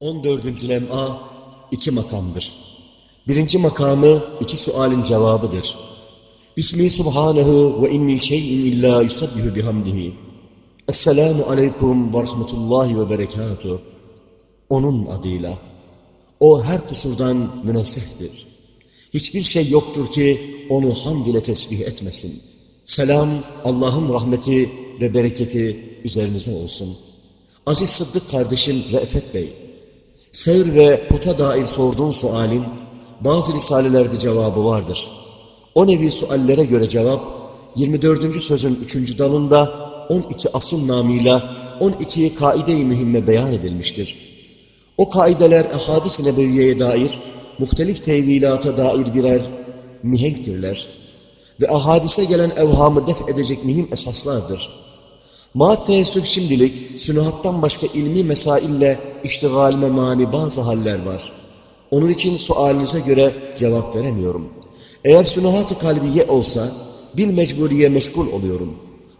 14. lem'a iki makamdır. Birinci makamı iki sualin cevabıdır. Bismi subhanehu ve in min şeyin illa yusabbihu bihamdihi. Esselamu aleyküm ve rahmetullahi ve berekatuhu. Onun adıyla. O her kusurdan münezzehtir. Hiçbir şey yoktur ki onu hamd ile tesbih etmesin. Selam, Allah'ın rahmeti ve bereketi üzerinize olsun. Aziz Sıddık kardeşim Re'fet Bey, Seyr ve puta dair sorduğun sualin bazı risalelerde cevabı vardır. O nevi suallere göre cevap 24. sözün 3. dalında 12 asıl namıyla 12 kaide-i mühimme beyan edilmiştir. O kaideler ehadis-i nebeviyeye dair muhtelif tevilata dair birer mihenktirler ve ahadise gelen evhamı def edecek mühim esaslardır. Ma teessüf şimdilik sünuhattan başka ilmi mesaille iştigalime mani bazı haller var. Onun için sualinize göre cevap veremiyorum. Eğer sünuhat-ı kalbiye olsa bil mecburiye meşgul oluyorum.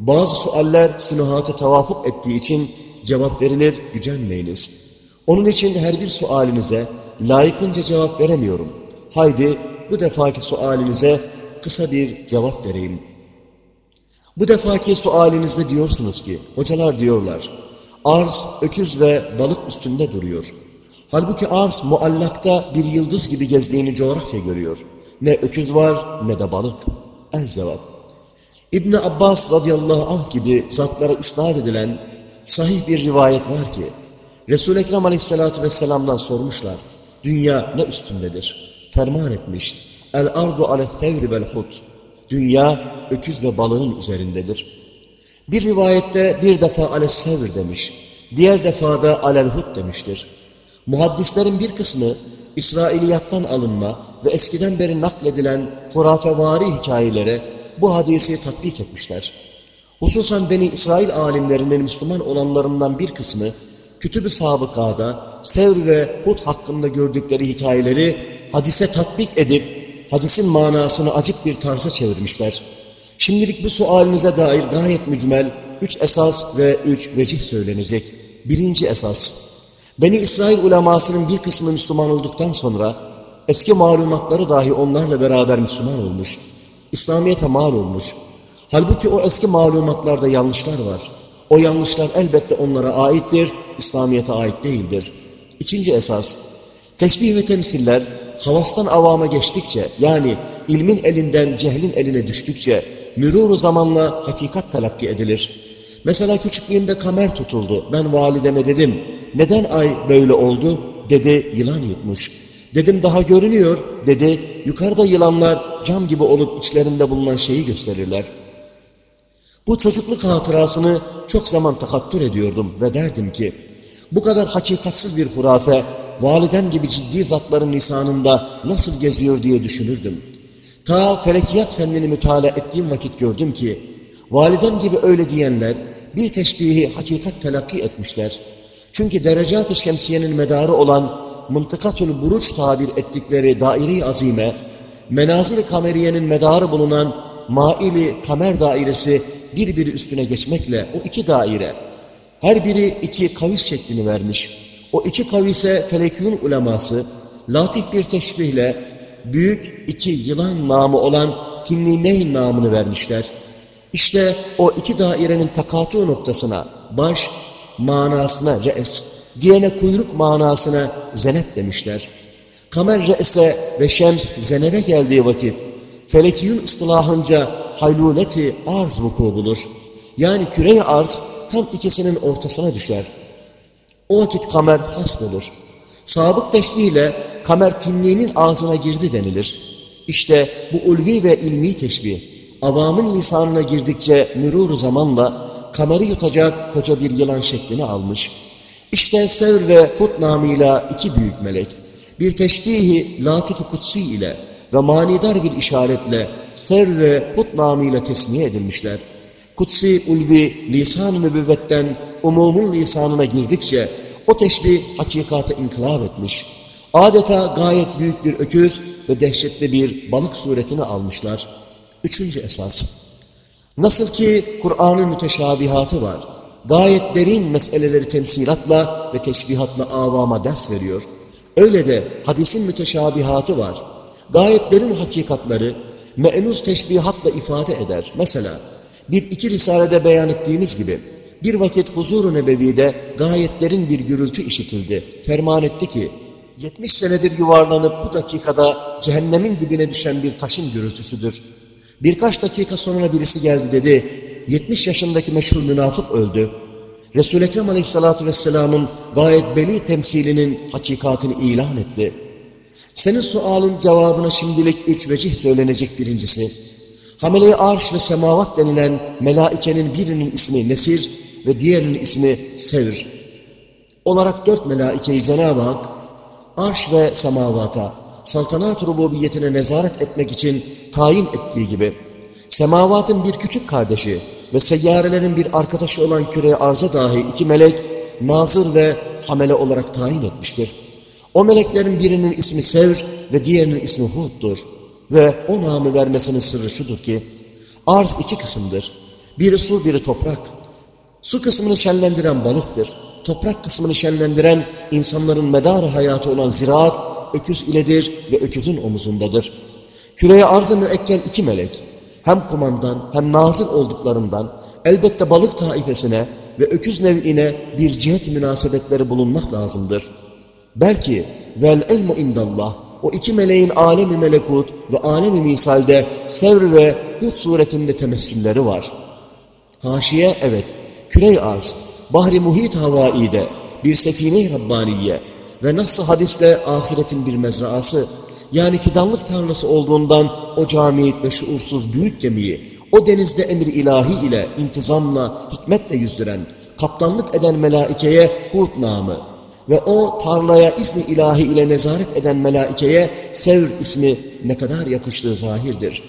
Bazı sualler sünuhatı tavafuk ettiği için cevap verilir, gücenmeyiniz. Onun için her bir sualinize layıkınca cevap veremiyorum. Haydi bu defaki sualinize kısa bir cevap vereyim. Bu defaki sualinizde diyorsunuz ki, hocalar diyorlar, arz, öküz ve balık üstünde duruyor. Halbuki arz muallakta bir yıldız gibi gezdiğini coğrafya görüyor. Ne öküz var ne de balık. El cevap. İbni Abbas radıyallahu anh gibi zatlara isnat edilen sahih bir rivayet var ki, Resul-i Ekrem aleyhissalatü vesselam'dan sormuşlar, dünya ne üstündedir? Ferman etmiş, el ardu ale fevri vel hut. Dünya öküz ve balığın üzerindedir. Bir rivayette bir defa aleyhissevr demiş, diğer defada alelhut demiştir. Muhaddislerin bir kısmı İsrailiyattan alınma ve eskiden beri nakledilen hurafevari hikayelere bu hadisi tatbik etmişler. Hususan Beni İsrail alimlerinin Müslüman olanlarından bir kısmı Kütüb-ü Sabıka'da Sevr ve Hud hakkında gördükleri hikayeleri hadise tatbik edip hadisin manasını acık bir tarza çevirmişler. Şimdilik bu sualinize dair gayet mücmel üç esas ve üç vecih söylenecek. Birinci esas, Beni İsrail ulemasının bir kısmı Müslüman olduktan sonra eski malumatları dahi onlarla beraber Müslüman olmuş. İslamiyet'e mal olmuş. Halbuki o eski malumatlarda yanlışlar var. O yanlışlar elbette onlara aittir, İslamiyet'e ait değildir. İkinci esas, teşbih ve temsiller havastan avama geçtikçe, yani ilmin elinden cehlin eline düştükçe, mürûr zamanla hakikat telakki edilir. Mesela küçüklüğümde kamer tutuldu. Ben valideme dedim, neden ay böyle oldu? Dedi, yılan yutmuş. Dedim daha görünüyor. Dedi, yukarıda yılanlar cam gibi olup içlerinde bulunan şeyi gösterirler. Bu çocukluk hatırasını çok zaman takattür ediyordum ve derdim ki, bu kadar hakikatsiz bir hurafe, validem gibi ciddi zatların lisanında nasıl geziyor diye düşünürdüm. Ta felekiyat fennini mütala ettiğim vakit gördüm ki, validem gibi öyle diyenler bir teşbihi hakikat telakki etmişler. Çünkü derecat-ı şemsiyenin medarı olan mıntıkatül buruç tabir ettikleri daire-i azime, menazil-i kameriyenin medarı bulunan maili kamer dairesi birbiri üstüne geçmekle o iki daire, her biri iki kavis şeklini vermiş. O iki kavise felekûn uleması, latif bir teşbihle büyük iki yılan namı olan Kinnineyn namını vermişler. İşte o iki dairenin takatu noktasına baş manasına re'es, diğerine kuyruk manasına zenep demişler. Kamer re'se ve şems zenebe geldiği vakit felekiyun ıstılahınca hayluleti arz vuku bulur. Yani küre arz tam ikisinin ortasına düşer. O vakit kamer hasb olur. Sabık teşbihle kamer tinliğinin ağzına girdi denilir. İşte bu ulvi ve ilmi teşbih, avamın lisanına girdikçe mürur zamanla kameri yutacak koca bir yılan şeklini almış. İşte Sevr ve Hud namıyla iki büyük melek, bir teşbihi latif-i kutsi ile ve manidar bir işaretle Sevr ve Hud namıyla tesmiye edilmişler. Kutsi, ulvi, lisan-ı nübüvvetten umumun lisanına girdikçe o teşbih hakikate inkılap etmiş. Adeta gayet büyük bir öküz ve dehşetli bir balık suretini almışlar. Üçüncü esas. Nasıl ki Kur'an'ın müteşabihatı var. gayet derin meseleleri temsilatla ve teşbihatla avama ders veriyor. Öyle de hadisin müteşabihatı var. Gayet derin hakikatları menuz teşbihatla ifade eder. Mesela bir iki risalede beyan ettiğimiz gibi bir vakit huzur-u nebevide gayet derin bir gürültü işitildi. Ferman etti ki 70 senedir yuvarlanıp bu dakikada cehennemin dibine düşen bir taşın gürültüsüdür. Birkaç dakika sonra birisi geldi dedi, 70 yaşındaki meşhur münafık öldü. Resul-i Ekrem Aleyhisselatü Vesselam'ın gayet beli temsilinin hakikatini ilan etti. Senin sualın cevabına şimdilik üç vecih söylenecek birincisi. Hamile-i arş ve semavat denilen melaikenin birinin ismi Nesir ve diğerinin ismi Sevr. Olarak dört melaikeyi Cenab-ı Hak arş ve semavata saltanat rububiyetine nezaret etmek için tayin ettiği gibi semavatın bir küçük kardeşi ve seyyarelerin bir arkadaşı olan küreye arza dahi iki melek nazır ve hamele olarak tayin etmiştir. O meleklerin birinin ismi Sevr ve diğerinin ismi Hud'dur. Ve o namı vermesinin sırrı şudur ki, arz iki kısımdır. Biri su, biri toprak. Su kısmını şenlendiren balıktır. Toprak kısmını şenlendiren insanların medarı hayatı olan ziraat, öküz iledir ve öküzün omuzundadır. Küreye arzı müekkel iki melek, hem kumandan hem nazır olduklarından elbette balık taifesine ve öküz nev'ine bir cihet münasebetleri bulunmak lazımdır. Belki vel ilmu indallah o iki meleğin alemi melekut ve alemi misalde sevr ve hud suretinde temessülleri var. Haşiye evet, kürey arz, bahri muhit havaide, bir sefine-i Rabbaniye ve nasıl hadiste ahiretin bir mezraası, yani fidanlık tanrısı olduğundan o camit ve şuursuz büyük gemiyi, o denizde emir ilahi ile, intizamla, hikmetle yüzdüren, kaptanlık eden melaikeye Hud namı ve o tarlaya izni ilahi ile nezaret eden melaikeye Sevr ismi ne kadar yakıştığı zahirdir.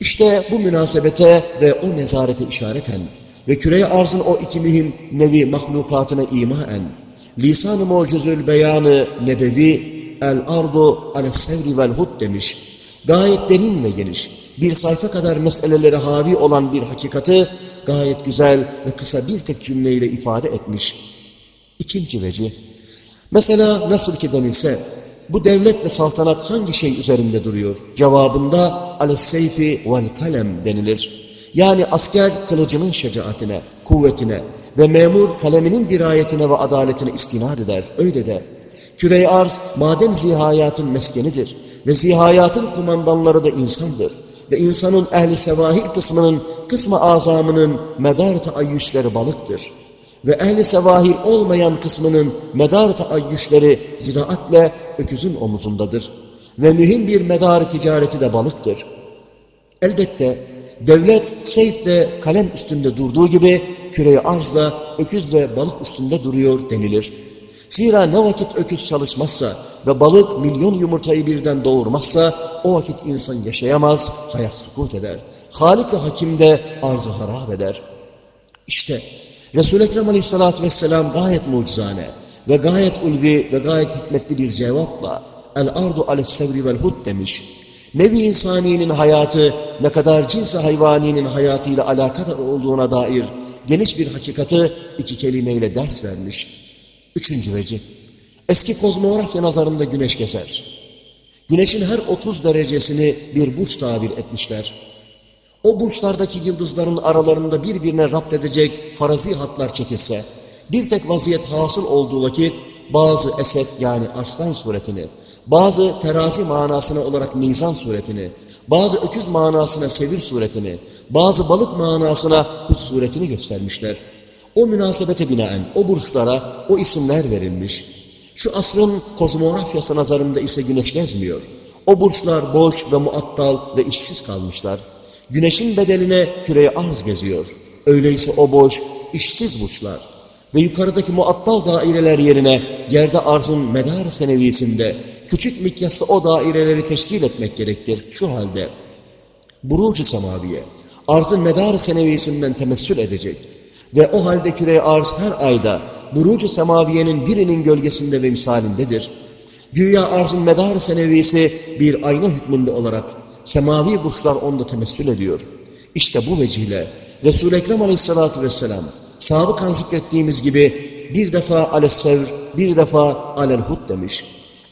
İşte bu münasebete ve o nezarete işareten ve küreye arzın o iki mühim nevi mahlukatına imaen, lisan-ı mucizül beyanı nebevi el-ardu ale-sevri vel-hud demiş. Gayet derin ve geniş, bir sayfa kadar meseleleri havi olan bir hakikati gayet güzel ve kısa bir tek cümleyle ifade etmiş. İkinci veci, mesela nasıl ki denilse, bu devlet ve saltanat hangi şey üzerinde duruyor? Cevabında al-seyfi vel-kalem denilir. Yani asker kılıcının şecaatine, kuvvetine ve memur kaleminin dirayetine ve adaletine istinad eder. Öyle de küre arz madem zihayatın meskenidir ve zihayatın kumandanları da insandır ve insanın ehli sevahil kısmının kısmı azamının medar taayyüşleri balıktır ve ehli sevahil olmayan kısmının medar taayyüşleri ziraatle öküzün omuzundadır ve mühim bir medar ticareti de balıktır. Elbette devlet seyf ve kalem üstünde durduğu gibi küre arzla öküz ve balık üstünde duruyor denilir. Zira ne vakit öküz çalışmazsa ve balık milyon yumurtayı birden doğurmazsa o vakit insan yaşayamaz, hayat sukut eder. Halik-i Hakim de arzı harap eder. İşte Resul-i Ekrem Aleyhisselatü Vesselam gayet mucizane ve gayet ulvi ve gayet hikmetli bir cevapla el-ardu aleyhissevri vel-hud demiş. Nevi insaninin hayatı ne kadar cins hayvaninin hayatıyla alakadar olduğuna dair geniş bir hakikati iki kelimeyle ders vermiş. Üçüncü veci. Eski kozmografya nazarında güneş keser. Güneşin her 30 derecesini bir burç tabir etmişler. O burçlardaki yıldızların aralarında birbirine rapt edecek farazi hatlar çekilse, bir tek vaziyet hasıl olduğu vakit bazı eset yani arslan suretini, bazı terazi manasına olarak mizan suretini, bazı öküz manasına sevir suretini, bazı balık manasına kut suretini göstermişler. O münasebete binaen o burçlara o isimler verilmiş. Şu asrın kozmografyası nazarında ise güneş gezmiyor. O burçlar boş ve muattal ve işsiz kalmışlar. Güneşin bedeline küreye arz geziyor. Öyleyse o boş, işsiz burçlar ve yukarıdaki muattal daireler yerine yerde arzın medar senevisinde küçük mikyaslı o daireleri teşkil etmek gerektir. Şu halde burucu semaviye arzın medar senevisinden temessül edecek ve o halde küre arz her ayda burucu semaviyenin birinin gölgesinde ve misalindedir. Güya arzın medar senevisi bir ayna hükmünde olarak semavi burçlar onda temessül ediyor. İşte bu vecihle Resul-i Ekrem aleyhissalatü vesselam Sabıkan zikrettiğimiz gibi bir defa alessevr, bir defa alelhud demiş.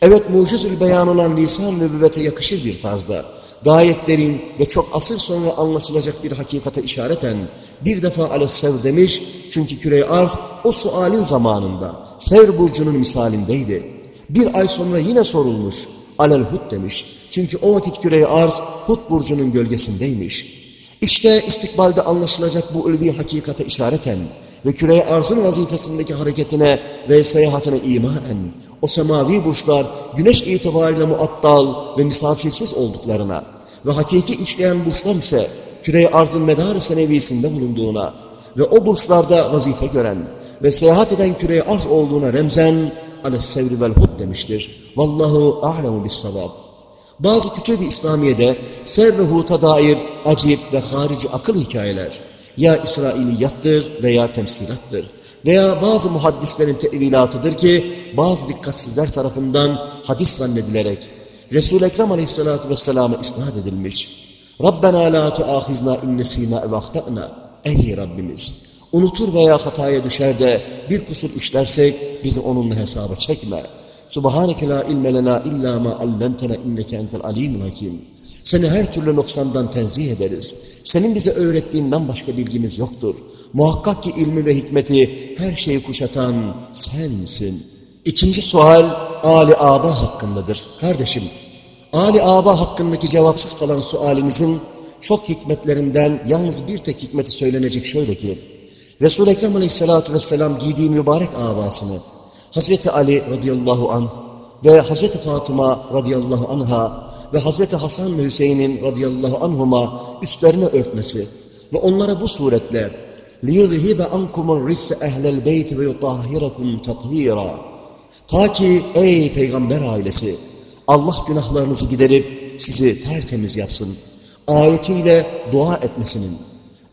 Evet mucizül beyan olan lisan nübüvvete yakışır bir tarzda. Gayet derin ve çok asır sonra anlaşılacak bir hakikate işareten bir defa alessevr demiş. Çünkü küre arz o sualin zamanında Sevr burcunun misalindeydi. Bir ay sonra yine sorulmuş. Alelhud demiş. Çünkü o vakit küre arz Hud burcunun gölgesindeymiş. İşte istikbalde anlaşılacak bu ulvi hakikate işareten ve küreye arzın vazifesindeki hareketine ve seyahatine imaen o semavi burçlar güneş itibariyle muattal ve misafirsiz olduklarına ve hakiki işleyen burçlar ise küreye arzın medarı senevisinde bulunduğuna ve o burçlarda vazife gören ve seyahat eden küreye arz olduğuna remzen alessevri vel hud demiştir. Vallahu a'lemu bis savab. Bazı kütüb-i İslamiye'de ser ve huta dair acip ve harici akıl hikayeler ya İsrailiyattır veya temsilattır veya bazı muhaddislerin tevilatıdır ki bazı dikkatsizler tarafından hadis zannedilerek Resul-i Ekrem aleyhissalatü vesselam'a isnat edilmiş. Rabbena la tuahizna innesina ve ahtana. Ey Rabbimiz! Unutur veya hataya düşer de bir kusur işlersek bizi onunla hesaba çekme. Subhaneke la ilme lena illa ma allamtena inneke entel alimul hakim. Seni her türlü noksandan tenzih ederiz. Senin bize öğrettiğinden başka bilgimiz yoktur. Muhakkak ki ilmi ve hikmeti her şeyi kuşatan sensin. İkinci sual Ali Aba hakkındadır. Kardeşim, Ali Aba hakkındaki cevapsız kalan sualinizin çok hikmetlerinden yalnız bir tek hikmeti söylenecek şöyle ki, Resul-i Ekrem Aleyhisselatü Vesselam giydiği mübarek abasını Hazreti Ali radıyallahu anh ve Hazreti Fatıma radıyallahu anha ve Hazreti Hasan ve Hüseyin'in radıyallahu anhuma üstlerine örtmesi ve onlara bu suretle لِيُذْهِبَ أَنْكُمُ الرِّسَّ اَهْلَ الْبَيْتِ وَيُطَهِّرَكُمْ تَطْهِيرًا Ta ki ey peygamber ailesi Allah günahlarınızı giderip sizi tertemiz yapsın. Ayetiyle dua etmesinin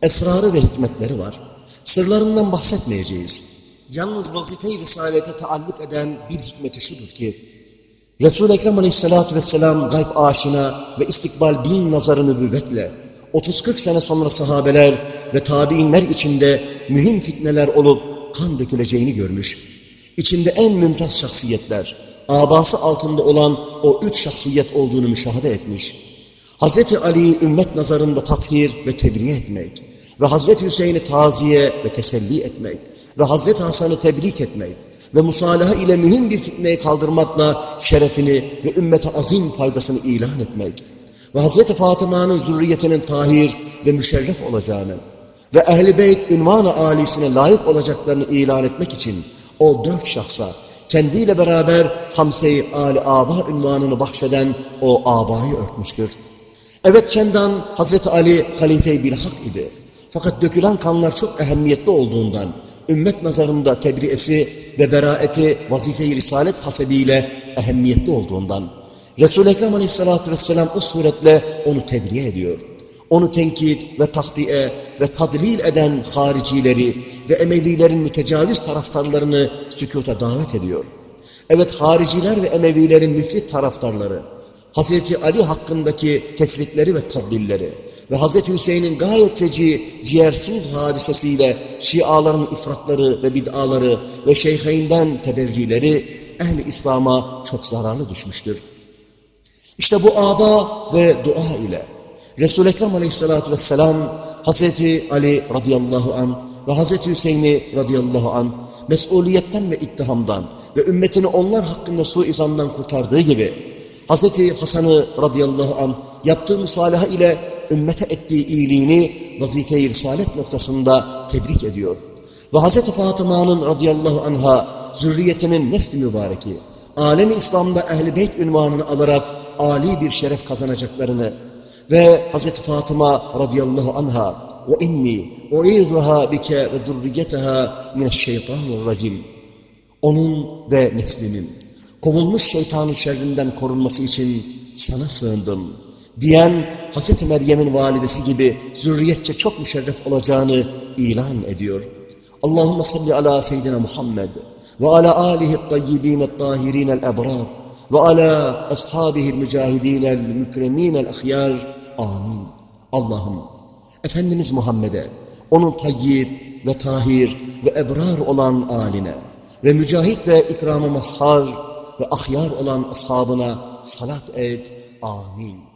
esrarı ve hikmetleri var. Sırlarından bahsetmeyeceğiz. Yalnız vazife-i risalete taalluk eden bir hikmeti şudur ki, Resul-i Ekrem aleyhissalatü vesselam gayb aşina ve istikbal bin nazarı nübüvvetle 30-40 sene sonra sahabeler ve tabiinler içinde mühim fitneler olup kan döküleceğini görmüş. İçinde en mümtaz şahsiyetler, abası altında olan o üç şahsiyet olduğunu müşahede etmiş. Hazreti Ali'yi ümmet nazarında takdir ve tebriğ etmek ve Hazreti Hüseyin'i taziye ve teselli etmek ve Hazreti Hasan'ı tebrik etmek ve musalaha ile mühim bir fitneyi kaldırmakla şerefini ve ümmete azim faydasını ilan etmek ve Hazreti Fatıma'nın zürriyetinin tahir ve müşerref olacağını ve Ehl-i Beyt ünvan-ı âlisine layık olacaklarını ilan etmek için o dört şahsa kendiyle beraber Hamse-i Ali Aba ünvanını bahşeden o abayı örtmüştür. Evet Kendan Hazreti Ali halife-i bilhak idi. Fakat dökülen kanlar çok ehemmiyetli olduğundan ümmet nazarında tebriesi ve beraeti vazife-i risalet hasebiyle ehemmiyetli olduğundan Resul-i Ekrem aleyhissalatü vesselam o suretle onu tebriğe ediyor. Onu tenkit ve tahdiye ve tadlil eden haricileri ve Emevilerin mütecaviz taraftarlarını sükuta davet ediyor. Evet hariciler ve Emevilerin müfrit taraftarları, Hazreti Ali hakkındaki tefritleri ve tadlilleri, ve Hz. Hüseyin'in gayet feci ciğersiz hadisesiyle Şiaların ifratları ve bid'aları ve şeyheyinden tebercileri ehli İslam'a çok zararlı düşmüştür. İşte bu aba ve dua ile Resul-i Ekrem aleyhissalatü vesselam Hz. Ali radıyallahu an ve Hz. Hüseyin'i radıyallahu an mesuliyetten ve ittihamdan ve ümmetini onlar hakkında suizandan kurtardığı gibi Hz. Hasan'ı radıyallahu an yaptığı musalaha ile ümmete ettiği iyiliğini vazife-i risalet noktasında tebrik ediyor. Ve Hz. Fatıma'nın radıyallahu anha zürriyetinin nesli mübareki, alemi İslam'da ehl-i beyt ünvanını alarak âli bir şeref kazanacaklarını ve Hz. Fatıma radıyallahu anha ve inni u'izuha bike ve zürriyeteha mineşşeytanirracim onun ve neslinin kovulmuş şeytanın şerrinden korunması için sana sığındım diyen Hz. Meryem'in validesi gibi zürriyetçe çok müşerref olacağını ilan ediyor. Allahümme salli ala seyyidina Muhammed ve ala alihi tayyibine tahirine el-ebrar ve ala ashabihi mücahidine el-mükremine el-ahyar. Amin. Allah'ım Efendimiz Muhammed'e, onun tayyib ve tahir ve ebrar olan aline ve mücahit ve ikram-ı mazhar ve ahyar olan ashabına salat et. Amin.